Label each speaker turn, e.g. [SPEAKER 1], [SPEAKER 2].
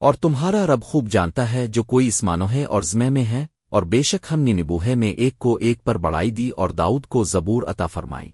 [SPEAKER 1] اور تمہارا رب خوب جانتا ہے جو کوئی اس مانوہے اور زمے میں ہے، اور بے شک ہم نے نبوہے میں ایک کو ایک پر بڑائی دی اور داؤد کو زبور عطا فرمائی۔